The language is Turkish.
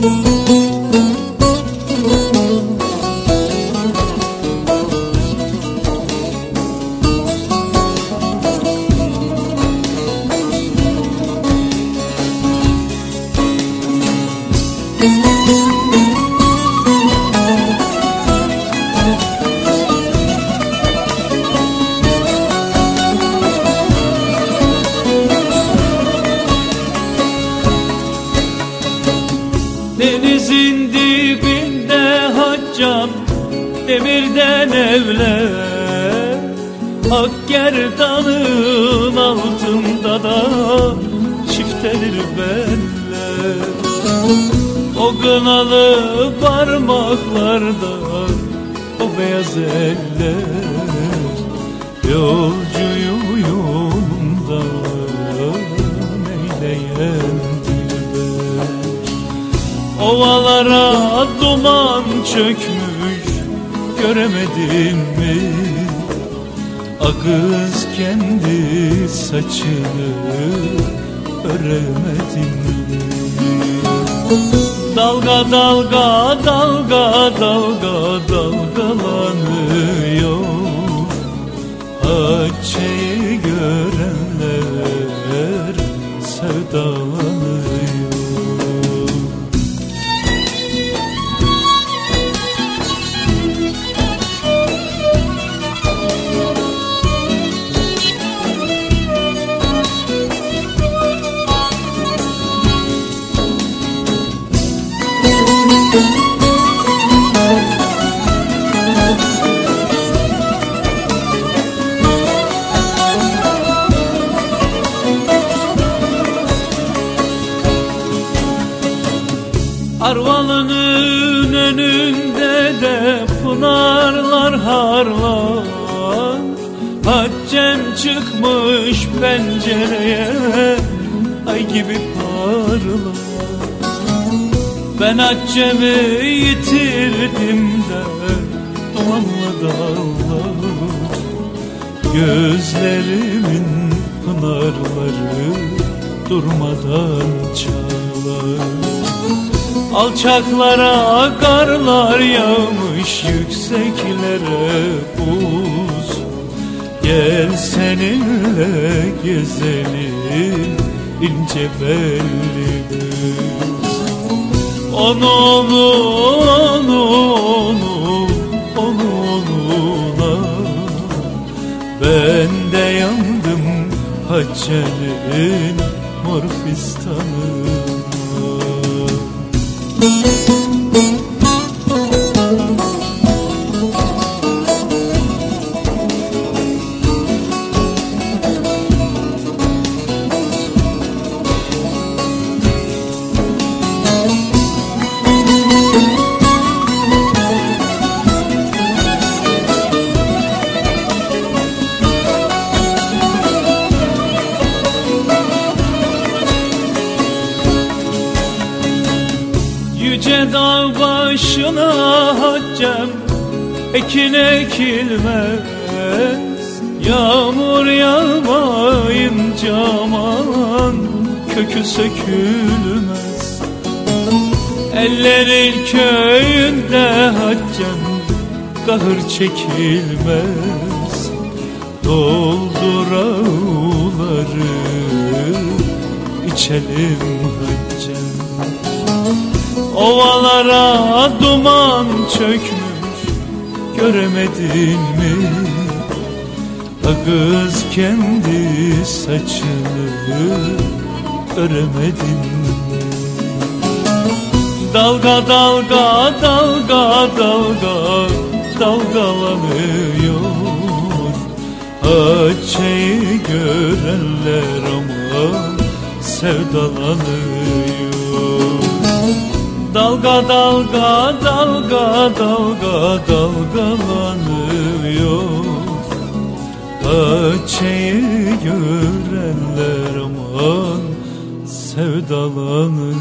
Música haccam Demirden evler Ak gerdanın altında da Çiftelir beller O kınalı parmaklarda O beyaz eller Yolcuyu çökmüş Göremedin mi? Akız kendi saçını Öremedin mi? Dalga dalga dalga dalga dalgalanıyor Arvalının önünde de pınarlar harlar. Haccem çıkmış pencereye ay gibi parlar. Ben Haccem'i yitirdim de dumanlı dağlar Gözlerimin pınarları durmadan çalar Alçaklara karlar yağmış yükseklere buz. Gel seninle gezelim ince belli düz Onu onu onu onu onu onuna Ben de yandım Hacce'nin mor Thank you. Yüce dağ başına haccem Ekin ekilmez. Yağmur yağmayınca aman Kökü sökülmez. Ellerin köyünde haccem Kahır çekilmez. Doldur avları içelim haccem Ovalara duman çökmüş Göremedin mi? Kız kendi saçını Öremedin mi? Dalga dalga dalga dalga Dalgalanıyor. Açıyı görenler ama Sevdalanıyor Dalga dalga dalga dalga dalgalanıyor. Açıyı görenler aman sevdalanır